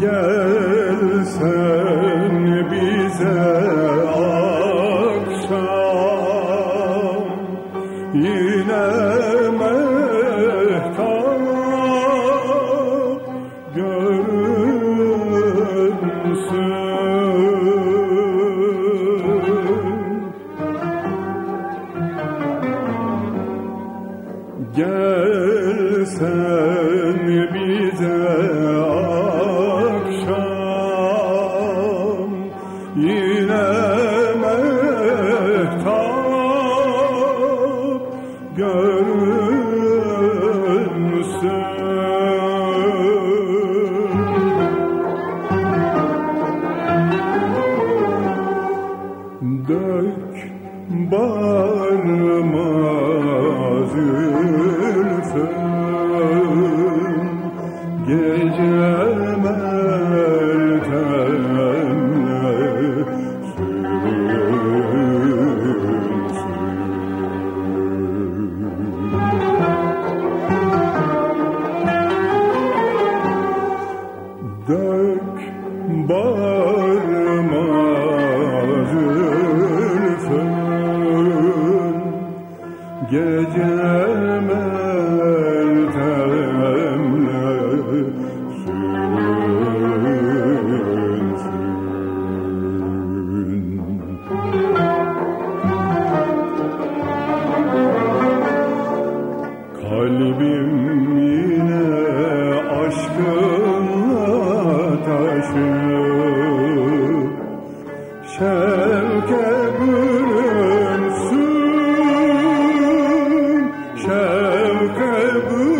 Gelsen bize akşam. Yine mehtap görünsün. Gelsen bize bağrıma zülfün Gece Gece meltemle sürünsün. Kalbim yine aşkınla taşıyor Şevke bürünsün Şevke